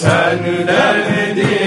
sen derdin